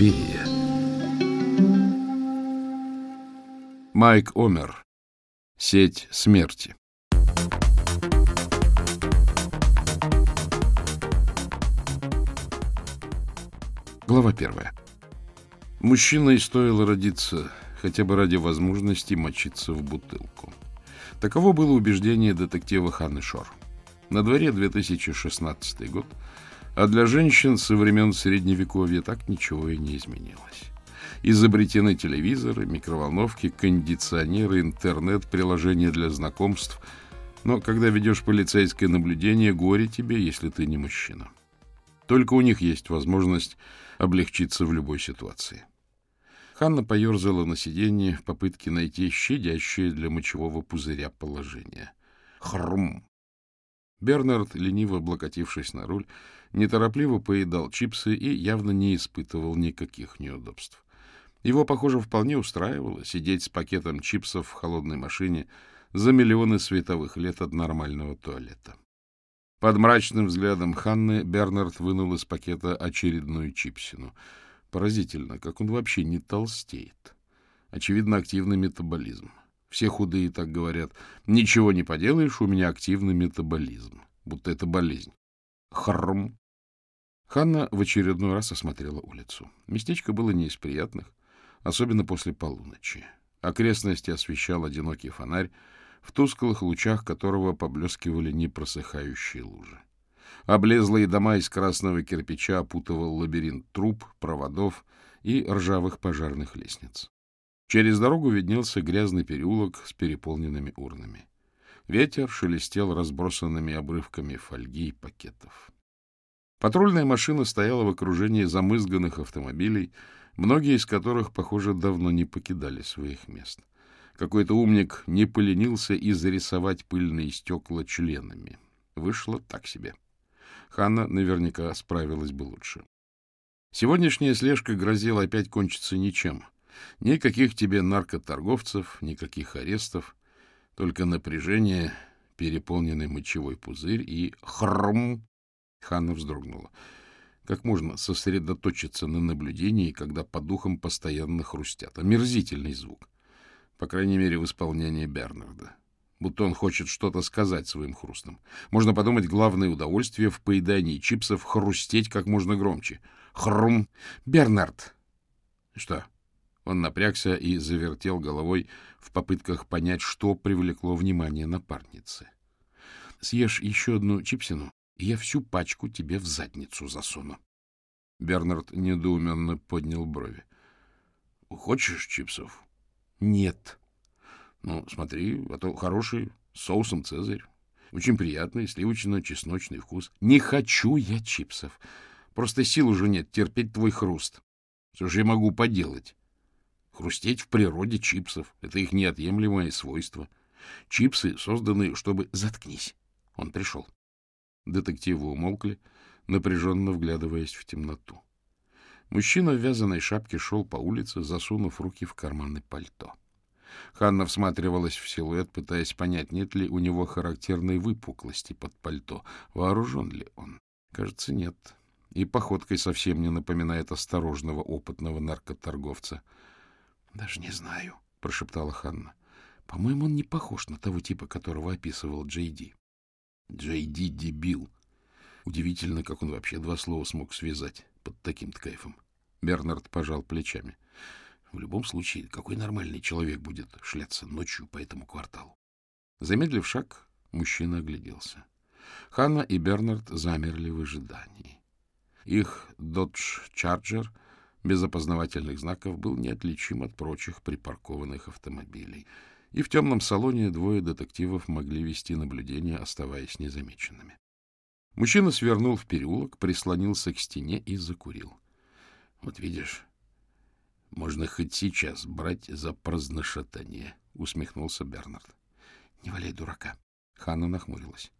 Суспирия. Майк Омер. Сеть смерти. Глава первая. Мужчиной стоило родиться хотя бы ради возможности мочиться в бутылку. Таково было убеждение детектива Ханны Шор. На дворе 2016 год, а для женщин со времен Средневековья так ничего и не изменилось. Изобретены телевизоры, микроволновки, кондиционеры, интернет, приложения для знакомств. Но когда ведешь полицейское наблюдение, горе тебе, если ты не мужчина. Только у них есть возможность облегчиться в любой ситуации. Ханна поерзала на сиденье в попытке найти щадящее для мочевого пузыря положение. Хрум! Бернард, лениво облокотившись на руль, неторопливо поедал чипсы и явно не испытывал никаких неудобств. Его, похоже, вполне устраивало сидеть с пакетом чипсов в холодной машине за миллионы световых лет от нормального туалета. Под мрачным взглядом Ханны Бернард вынул из пакета очередную чипсину — Поразительно, как он вообще не толстеет. Очевидно, активный метаболизм. Все худые так говорят. Ничего не поделаешь, у меня активный метаболизм. Будто это болезнь. Хрм. Ханна в очередной раз осмотрела улицу. Местечко было не из приятных, особенно после полуночи. Окрестности освещал одинокий фонарь, в тусклых лучах которого поблескивали непросыхающие лужи. Облезлые дома из красного кирпича опутывал лабиринт труб, проводов и ржавых пожарных лестниц. Через дорогу виднелся грязный переулок с переполненными урнами. Ветер шелестел разбросанными обрывками фольги и пакетов. Патрульная машина стояла в окружении замызганных автомобилей, многие из которых, похоже, давно не покидали своих мест. Какой-то умник не поленился и зарисовать пыльные стекла членами. Вышло так себе. Ханна наверняка справилась бы лучше. Сегодняшняя слежка грозила опять кончиться ничем. Никаких тебе наркоторговцев, никаких арестов, только напряжение, переполненный мочевой пузырь и хрм. Ханна вздрогнула. Как можно сосредоточиться на наблюдении, когда по духам постоянно хрустят? Омерзительный звук. По крайней мере, в исполнении Бернарда будто он хочет что-то сказать своим хрустом. Можно подумать, главное удовольствие в поедании чипсов — хрустеть как можно громче. Хрум! Бернард! Что? Он напрягся и завертел головой в попытках понять, что привлекло внимание напарницы. Съешь еще одну чипсину, и я всю пачку тебе в задницу засуну. Бернард недоуменно поднял брови. — Хочешь чипсов? — Нет. Ну, смотри, а то хороший, с соусом «Цезарь». Очень приятный, сливочно-чесночный вкус. Не хочу я чипсов. Просто сил уже нет терпеть твой хруст. Что же я могу поделать? Хрустеть в природе чипсов — это их неотъемлемое свойство. Чипсы созданы, чтобы... Заткнись. Он пришел. Детективы умолкли, напряженно вглядываясь в темноту. Мужчина в вязаной шапке шел по улице, засунув руки в карманы пальто. Ханна всматривалась в силуэт, пытаясь понять, нет ли у него характерной выпуклости под пальто. Вооружен ли он? Кажется, нет. И походкой совсем не напоминает осторожного, опытного наркоторговца. — Даже не знаю, — прошептала Ханна. — По-моему, он не похож на того типа, которого описывал Джей Ди. Джей Ди — дебил. Удивительно, как он вообще два слова смог связать под таким-то кайфом. Бернард пожал плечами. — в любом случае, какой нормальный человек будет шляться ночью по этому кварталу? Замедлив шаг, мужчина огляделся. Ханна и Бернард замерли в ожидании. Их «Додж Чарджер» без опознавательных знаков был неотличим от прочих припаркованных автомобилей, и в темном салоне двое детективов могли вести наблюдение, оставаясь незамеченными. Мужчина свернул в переулок, прислонился к стене и закурил. — Вот видишь, — Можно хоть сейчас брать за праздношатание, — усмехнулся Бернард. — Не валяй дурака. Ханна нахмурилась.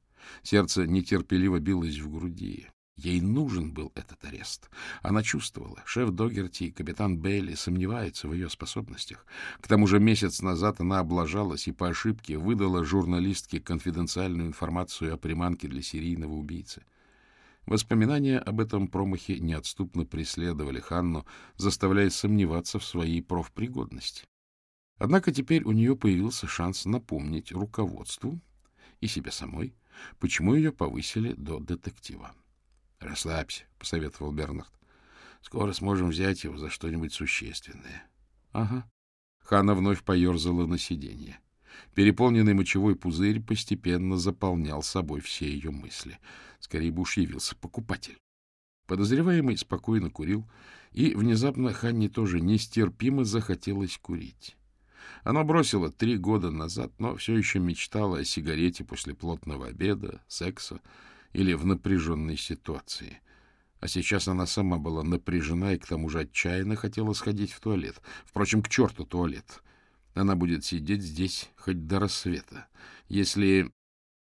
Сердце нетерпеливо билось в груди. Ей нужен был этот арест. Она чувствовала, шеф Догерти и капитан Бейли сомневаются в ее способностях. К тому же месяц назад она облажалась и по ошибке выдала журналистке конфиденциальную информацию о приманке для серийного убийцы. Воспоминания об этом промахе неотступно преследовали Ханну, заставляя сомневаться в своей профпригодности. Однако теперь у нее появился шанс напомнить руководству и себе самой, почему ее повысили до детектива. — Расслабься, — посоветовал Бернард. — Скоро сможем взять его за что-нибудь существенное. — Ага. Ханна вновь поерзала на сиденье. Переполненный мочевой пузырь постепенно заполнял собой все ее мысли. Скорее бы уж явился покупатель. Подозреваемый спокойно курил, и внезапно Ханне тоже нестерпимо захотелось курить. Она бросила три года назад, но все еще мечтала о сигарете после плотного обеда, секса или в напряженной ситуации. А сейчас она сама была напряжена и к тому же отчаянно хотела сходить в туалет. Впрочем, к черту туалет. Она будет сидеть здесь хоть до рассвета. Если...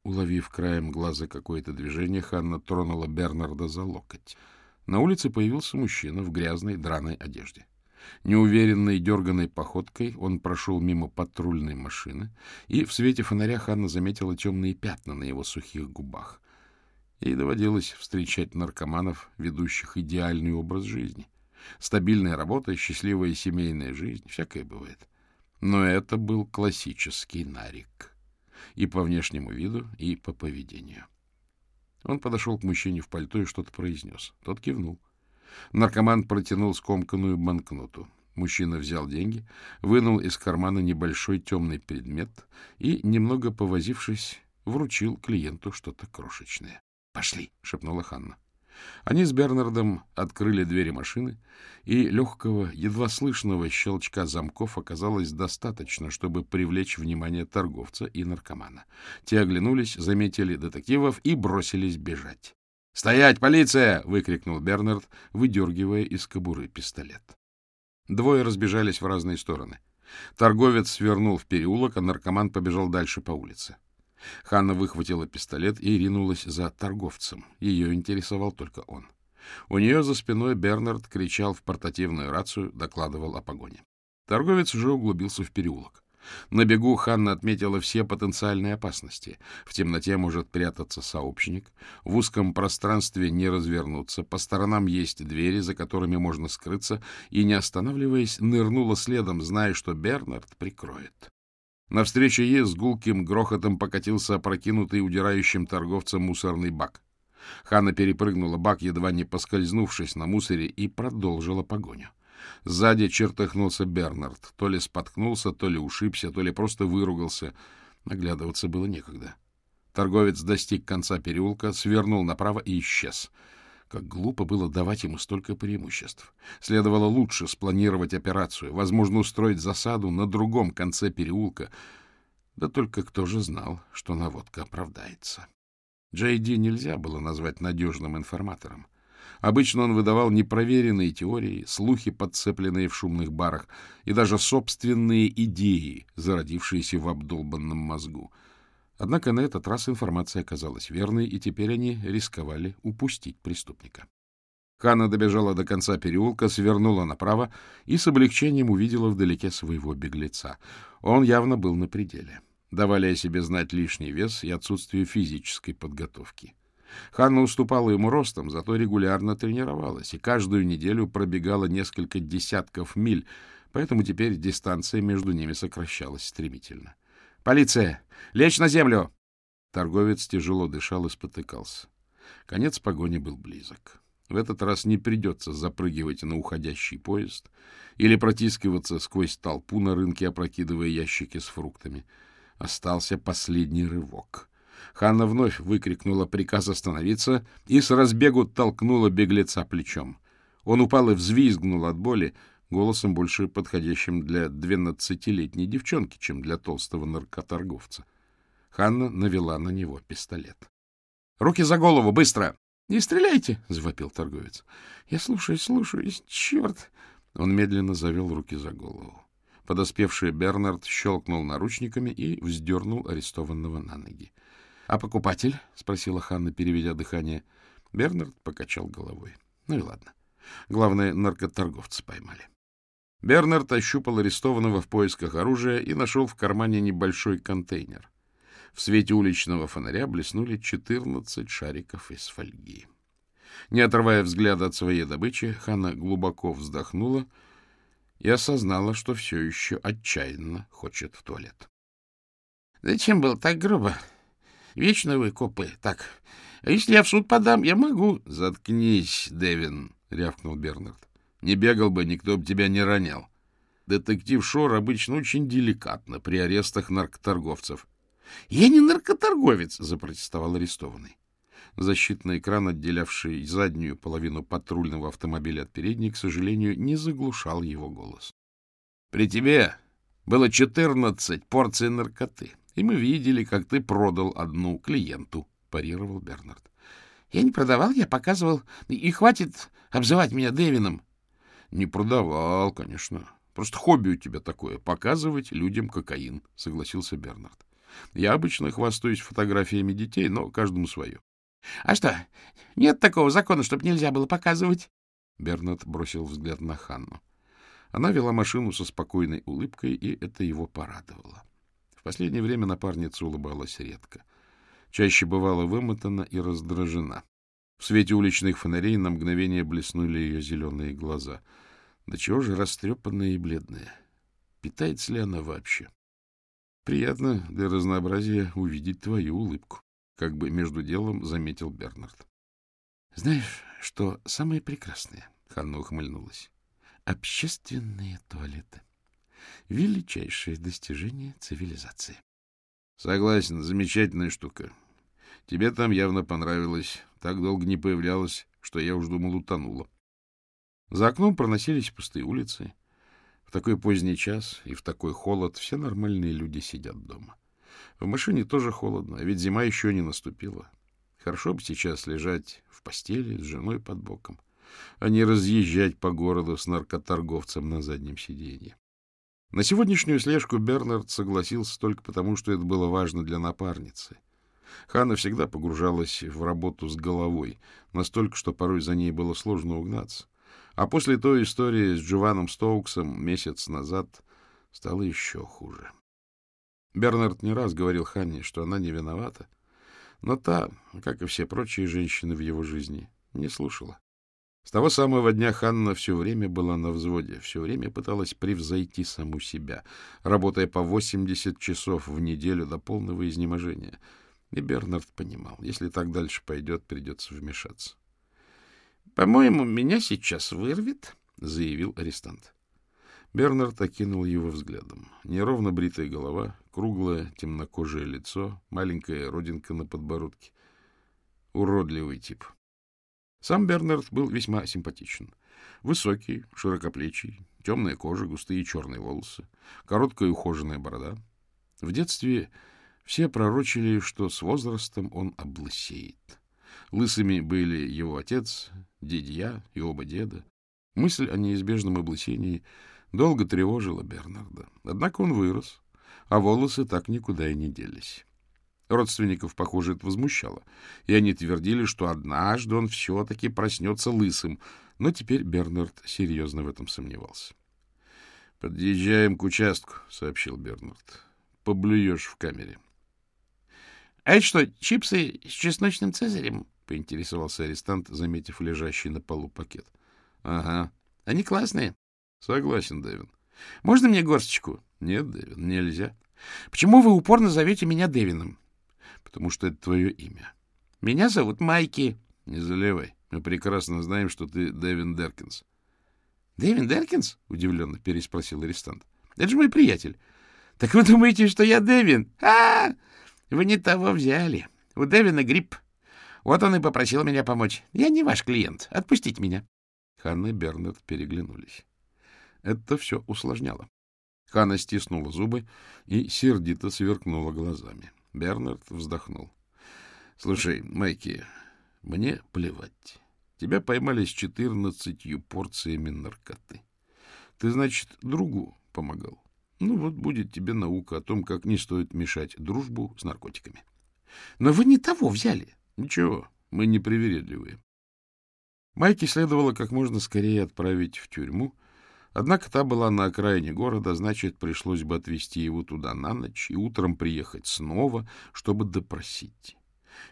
Уловив краем глаза какое-то движение, Ханна тронула Бернарда за локоть. На улице появился мужчина в грязной драной одежде. Неуверенной дерганной походкой он прошел мимо патрульной машины, и в свете фонаря Ханна заметила темные пятна на его сухих губах. Ей доводилось встречать наркоманов, ведущих идеальный образ жизни. Стабильная работа, счастливая семейная жизнь — всякое бывает. Но это был классический нарик. И по внешнему виду, и по поведению. Он подошел к мужчине в пальто и что-то произнес. Тот кивнул. Наркоман протянул скомканную банкноту. Мужчина взял деньги, вынул из кармана небольшой темный предмет и, немного повозившись, вручил клиенту что-то крошечное. — Пошли, — шепнула Ханна. Они с Бернардом открыли двери машины, и легкого, едва слышного щелчка замков оказалось достаточно, чтобы привлечь внимание торговца и наркомана. Те оглянулись, заметили детективов и бросились бежать. «Стоять, полиция!» — выкрикнул Бернард, выдергивая из кобуры пистолет. Двое разбежались в разные стороны. Торговец свернул в переулок, а наркоман побежал дальше по улице. Ханна выхватила пистолет и ринулась за торговцем. Ее интересовал только он. У нее за спиной Бернард кричал в портативную рацию, докладывал о погоне. Торговец уже углубился в переулок. На бегу Ханна отметила все потенциальные опасности. В темноте может прятаться сообщник, в узком пространстве не развернуться, по сторонам есть двери, за которыми можно скрыться, и, не останавливаясь, нырнула следом, зная, что Бернард прикроет. Навстречу ей с гулким грохотом покатился опрокинутый удирающим торговцем мусорный бак. Ханна перепрыгнула бак, едва не поскользнувшись на мусоре, и продолжила погоню. Сзади чертыхнулся Бернард. То ли споткнулся, то ли ушибся, то ли просто выругался. Наглядываться было некогда. Торговец достиг конца переулка, свернул направо и исчез — как глупо было давать ему столько преимуществ. Следовало лучше спланировать операцию, возможно, устроить засаду на другом конце переулка. Да только кто же знал, что наводка оправдается. Джей Ди нельзя было назвать надежным информатором. Обычно он выдавал непроверенные теории, слухи, подцепленные в шумных барах, и даже собственные идеи, зародившиеся в обдолбанном мозгу — Однако на этот раз информация оказалась верной, и теперь они рисковали упустить преступника. Ханна добежала до конца переулка, свернула направо и с облегчением увидела вдалеке своего беглеца. Он явно был на пределе. Давали о себе знать лишний вес и отсутствие физической подготовки. Ханна уступала ему ростом, зато регулярно тренировалась и каждую неделю пробегала несколько десятков миль, поэтому теперь дистанция между ними сокращалась стремительно. — Полиция! Лечь на землю! Торговец тяжело дышал и спотыкался. Конец погони был близок. В этот раз не придется запрыгивать на уходящий поезд или протискиваться сквозь толпу на рынке, опрокидывая ящики с фруктами. Остался последний рывок. Ханна вновь выкрикнула приказ остановиться и с разбегу толкнула беглеца плечом. Он упал и взвизгнул от боли, голосом больше подходящим для двенадцатилетней девчонки, чем для толстого наркоторговца. Ханна навела на него пистолет. — Руки за голову, быстро! — Не стреляйте! — завопил торговец. — Я слушаюсь, слушаюсь, черт! Он медленно завел руки за голову. Подоспевший Бернард щелкнул наручниками и вздернул арестованного на ноги. — А покупатель? — спросила Ханна, переведя дыхание. Бернард покачал головой. — Ну и ладно. Главное, наркоторговца поймали. Бернард ощупал арестованного в поисках оружия и нашел в кармане небольшой контейнер. В свете уличного фонаря блеснули четырнадцать шариков из фольги. Не отрывая взгляда от своей добычи, Ханна глубоко вздохнула и осознала, что все еще отчаянно хочет в туалет. — Зачем был так грубо? Вечно вы, копы, так. А если я в суд подам, я могу... — Заткнись, Дэвин, — рявкнул Бернард. — Не бегал бы, никто бы тебя не ронял. Детектив Шор обычно очень деликатно при арестах наркоторговцев. — Я не наркоторговец, — запротестовал арестованный. Защитный экран, отделявший заднюю половину патрульного автомобиля от передней, к сожалению, не заглушал его голос. — При тебе было четырнадцать порций наркоты, и мы видели, как ты продал одну клиенту, — парировал Бернард. — Я не продавал, я показывал. И хватит обзывать меня Дэвином. — Не продавал, конечно. Просто хобби у тебя такое — показывать людям кокаин, — согласился Бернард. Я обычно хвастаюсь фотографиями детей, но каждому свое. — А что, нет такого закона, чтобы нельзя было показывать? Бернард бросил взгляд на Ханну. Она вела машину со спокойной улыбкой, и это его порадовало. В последнее время напарница улыбалась редко. Чаще бывала вымотана и раздражена. В свете уличных фонарей на мгновение блеснули ее зеленые глаза. Да чего же растрепанная и бледная? Питается ли она вообще? Приятно для разнообразия увидеть твою улыбку как бы между делом заметил Бернард. — Знаешь, что самое прекрасное? — Ханна ухмыльнулась. — Общественные туалеты. Величайшее достижение цивилизации. — Согласен, замечательная штука. Тебе там явно понравилось. Так долго не появлялась, что я уж думал, утонула. За окном проносились пустые улицы. В такой поздний час и в такой холод все нормальные люди сидят дома. — в машине тоже холодно, а ведь зима еще не наступила. Хорошо бы сейчас лежать в постели с женой под боком, а не разъезжать по городу с наркоторговцем на заднем сиденье. На сегодняшнюю слежку Бернард согласился только потому, что это было важно для напарницы. Ханна всегда погружалась в работу с головой, настолько, что порой за ней было сложно угнаться. А после той истории с Джованом Стоуксом месяц назад стало еще хуже. Бернард не раз говорил Ханне, что она не виновата, но та, как и все прочие женщины в его жизни, не слушала. С того самого дня Ханна все время была на взводе, все время пыталась превзойти саму себя, работая по 80 часов в неделю до полного изнеможения. И Бернард понимал, если так дальше пойдет, придется вмешаться. — По-моему, меня сейчас вырвет, — заявил арестант. Бернард окинул его взглядом. Неровно бритая голова, круглое темнокожее лицо, маленькая родинка на подбородке. Уродливый тип. Сам Бернард был весьма симпатичен. Высокий, широкоплечий, темная кожа, густые черные волосы, короткая ухоженная борода. В детстве все пророчили, что с возрастом он облысеет. Лысыми были его отец, дедья и оба деда. Мысль о неизбежном облысении — долго тревожила Бернарда. Однако он вырос, а волосы так никуда и не делись. Родственников, похоже, это возмущало, и они твердили, что однажды он все-таки проснется лысым, но теперь Бернард серьезно в этом сомневался. — Подъезжаем к участку, — сообщил Бернард. — Поблюешь в камере. — А это что, чипсы с чесночным цезарем? — поинтересовался арестант, заметив лежащий на полу пакет. — Ага. — Они классные. — Согласен, Дэвин. — Можно мне горсточку? — Нет, Дэвин, нельзя. — Почему вы упорно зовете меня Дэвином? — Потому что это твое имя. — Меня зовут Майки. — Не заливай. Мы прекрасно знаем, что ты Дэвин Деркинс. — Дэвин Деркинс? — удивленно переспросил арестант. — Это же мой приятель. — Так вы думаете, что я Дэвин? А, -а, а Вы не того взяли. У Дэвина грипп. Вот он и попросил меня помочь. Я не ваш клиент. Отпустите меня. Ханна и Бернард переглянулись. Это все усложняло. Хана стиснула зубы и сердито сверкнула глазами. Бернард вздохнул. — Слушай, Майки, мне плевать. Тебя поймали с четырнадцатью порциями наркоты. Ты, значит, другу помогал. Ну вот будет тебе наука о том, как не стоит мешать дружбу с наркотиками. — Но вы не того взяли. — Ничего, мы не привередливые. Майки следовало как можно скорее отправить в тюрьму, Однако та была на окраине города, значит, пришлось бы отвезти его туда на ночь и утром приехать снова, чтобы допросить.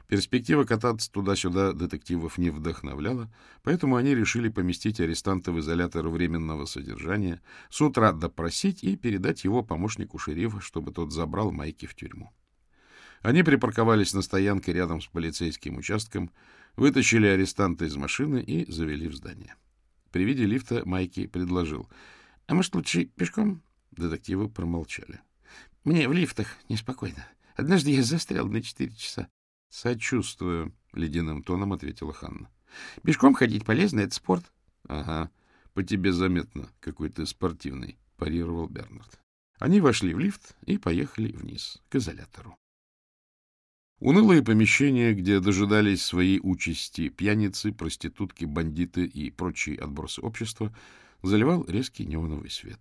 Перспектива кататься туда-сюда детективов не вдохновляла, поэтому они решили поместить арестанта в изолятор временного содержания, с утра допросить и передать его помощнику шерифа, чтобы тот забрал Майки в тюрьму. Они припарковались на стоянке рядом с полицейским участком, вытащили арестанта из машины и завели в здание. При виде лифта Майки предложил. — А может, лучше пешком? Детективы промолчали. — Мне в лифтах неспокойно. Однажды я застрял на четыре часа. — Сочувствую, — ледяным тоном ответила Ханна. — Пешком ходить полезно, это спорт. — Ага, по тебе заметно, какой ты спортивный, — парировал Бернард. Они вошли в лифт и поехали вниз, к изолятору. Унылые помещения, где дожидались своей участи пьяницы, проститутки, бандиты и прочие отбросы общества, заливал резкий неоновый свет.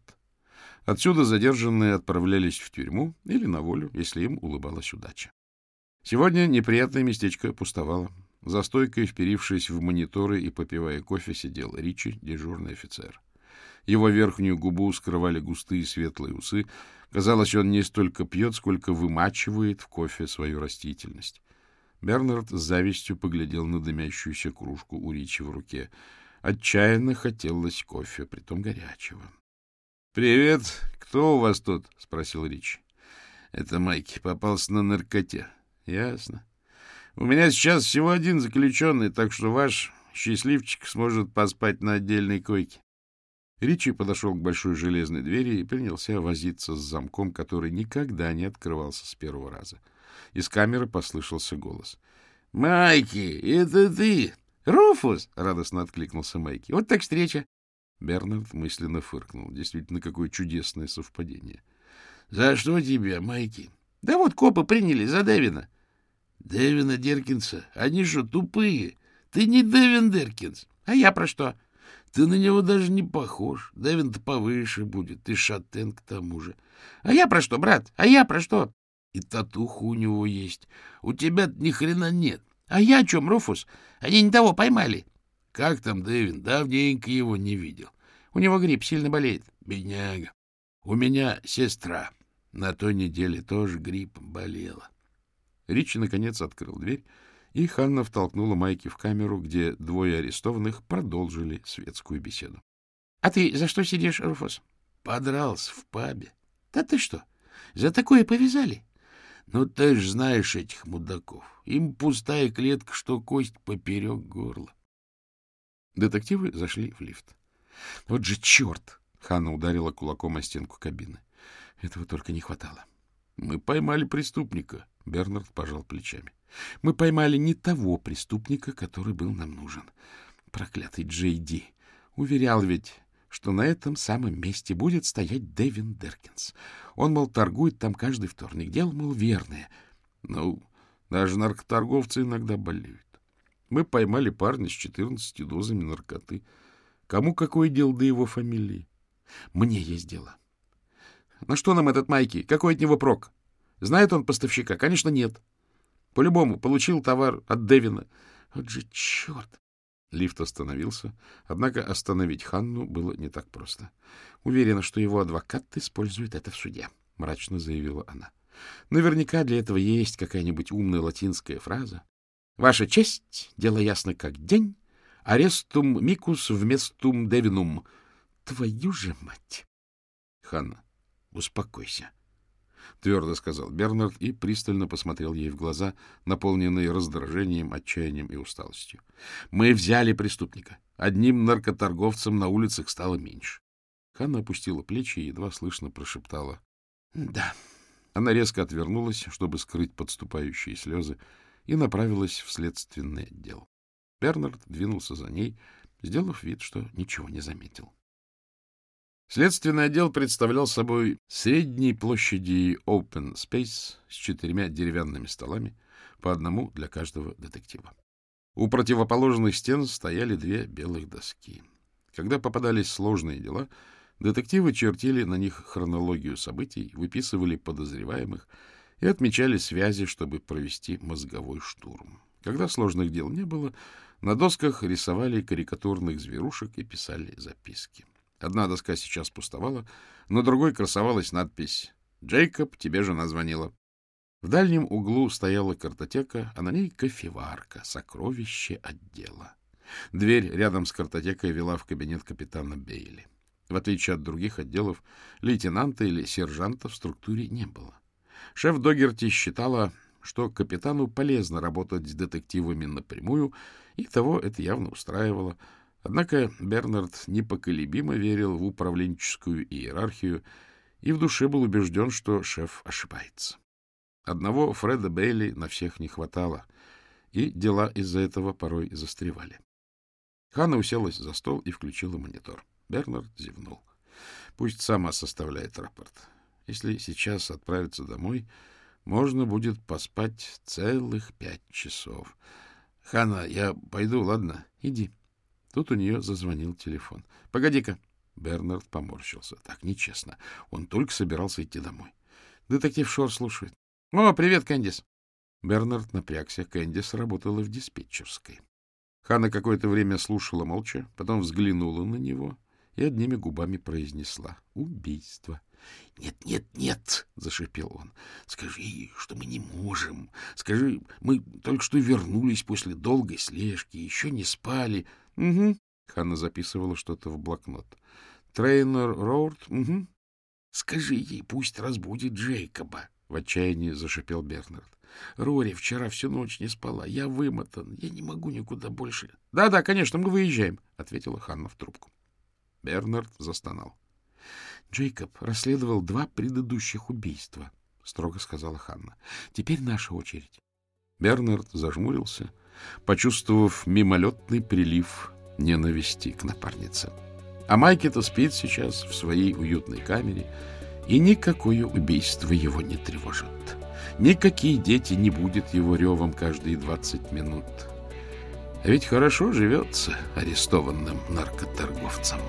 Отсюда задержанные отправлялись в тюрьму или на волю, если им улыбалась удача. Сегодня неприятное местечко пустовало. За стойкой, вперившись в мониторы и попивая кофе, сидел Ричи, дежурный офицер. Его верхнюю губу скрывали густые светлые усы. Казалось, он не столько пьет, сколько вымачивает в кофе свою растительность. Бернард с завистью поглядел на дымящуюся кружку у Ричи в руке. Отчаянно хотелось кофе, притом горячего. — Привет! Кто у вас тут? — спросил Ричи. — Это Майки. Попался на наркоте. — Ясно. У меня сейчас всего один заключенный, так что ваш счастливчик сможет поспать на отдельной койке. Ричи подошел к большой железной двери и принялся возиться с замком, который никогда не открывался с первого раза. Из камеры послышался голос. — Майки, это ты! Руфус! — радостно откликнулся Майки. — Вот так встреча! Бернард мысленно фыркнул. Действительно, какое чудесное совпадение. — За что тебе, Майки? — Да вот копы приняли за Дэвина. — Дэвина Деркинса? Они что, тупые? Ты не Дэвин Деркинс. А я про что? — ты на него даже не похож. Дэвин-то повыше будет. Ты шатен к тому же. А я про что, брат? А я про что? И татуха у него есть. У тебя ни хрена нет. А я о чем, Руфус? Они не того поймали. Как там Дэвин? Давненько его не видел. У него грипп сильно болеет. Бедняга. У меня сестра. На той неделе тоже гриппом болела. Ричи, наконец, открыл дверь и Ханна втолкнула Майки в камеру, где двое арестованных продолжили светскую беседу. — А ты за что сидишь, Руфус? — Подрался в пабе. — Да ты что, за такое повязали? — Ну, ты ж знаешь этих мудаков. Им пустая клетка, что кость поперек горла. Детективы зашли в лифт. — Вот же черт! — Ханна ударила кулаком о стенку кабины. Этого только не хватало. — Мы поймали преступника. Бернард пожал плечами. — мы поймали не того преступника, который был нам нужен. Проклятый Джей Ди. Уверял ведь, что на этом самом месте будет стоять Дэвин Деркинс. Он, мол, торгует там каждый вторник. Дело, мол, верное. Ну, даже наркоторговцы иногда болеют. Мы поймали парня с четырнадцатью дозами наркоты. Кому какое дело до его фамилии? Мне есть дело. На что нам этот Майки? Какой от него прок? Знает он поставщика? Конечно, нет. По-любому, получил товар от Девина. Вот же черт! Лифт остановился, однако остановить Ханну было не так просто. Уверена, что его адвокат использует это в суде, — мрачно заявила она. Наверняка для этого есть какая-нибудь умная латинская фраза. Ваша честь, дело ясно как день, арестум микус вместум девинум. Твою же мать! Ханна, успокойся. — твердо сказал Бернард и пристально посмотрел ей в глаза, наполненные раздражением, отчаянием и усталостью. — Мы взяли преступника. Одним наркоторговцем на улицах стало меньше. Ханна опустила плечи и едва слышно прошептала. — Да. Она резко отвернулась, чтобы скрыть подступающие слезы, и направилась в следственный отдел. Бернард двинулся за ней, сделав вид, что ничего не заметил. Следственный отдел представлял собой средней площади open space с четырьмя деревянными столами, по одному для каждого детектива. У противоположных стен стояли две белых доски. Когда попадались сложные дела, детективы чертили на них хронологию событий, выписывали подозреваемых и отмечали связи, чтобы провести мозговой штурм. Когда сложных дел не было, на досках рисовали карикатурных зверушек и писали записки. Одна доска сейчас пустовала, на другой красовалась надпись «Джейкоб, тебе жена звонила». В дальнем углу стояла картотека, а на ней кофеварка, сокровище отдела. Дверь рядом с картотекой вела в кабинет капитана Бейли. В отличие от других отделов, лейтенанта или сержанта в структуре не было. Шеф Догерти считала, что капитану полезно работать с детективами напрямую, и того это явно устраивало. Однако Бернард непоколебимо верил в управленческую иерархию и в душе был убежден, что шеф ошибается. Одного Фреда Бейли на всех не хватало, и дела из-за этого порой застревали. Ханна уселась за стол и включила монитор. Бернард зевнул. Пусть сама составляет рапорт. Если сейчас отправиться домой, можно будет поспать целых пять часов. — Хана, я пойду, ладно? Иди. Тут у нее зазвонил телефон. — Погоди-ка. Бернард поморщился. Так нечестно. Он только собирался идти домой. Детектив Шор слушает. — О, привет, Кэндис. Бернард напрягся. Кэндис работала в диспетчерской. Хана какое-то время слушала молча, потом взглянула на него и одними губами произнесла «Убийство». «Нет, нет, нет!» — зашипел он. «Скажи, что мы не можем. Скажи, мы только что вернулись после долгой слежки, еще не спали». «Угу». Ханна записывала что-то в блокнот. «Трейнер Роуд? Угу». «Скажи ей, пусть разбудит Джейкоба», — в отчаянии зашипел Бернард. «Рори вчера всю ночь не спала. Я вымотан. Я не могу никуда больше». «Да-да, конечно, мы выезжаем», — ответила Ханна в трубку. Бернард застонал. — Джейкоб расследовал два предыдущих убийства, — строго сказала Ханна. — Теперь наша очередь. Бернард зажмурился, почувствовав мимолетный прилив ненависти к напарнице. А Майки-то спит сейчас в своей уютной камере, и никакое убийство его не тревожит. Никакие дети не будут его ревом каждые двадцать минут. А ведь хорошо живется арестованным наркоторговцам.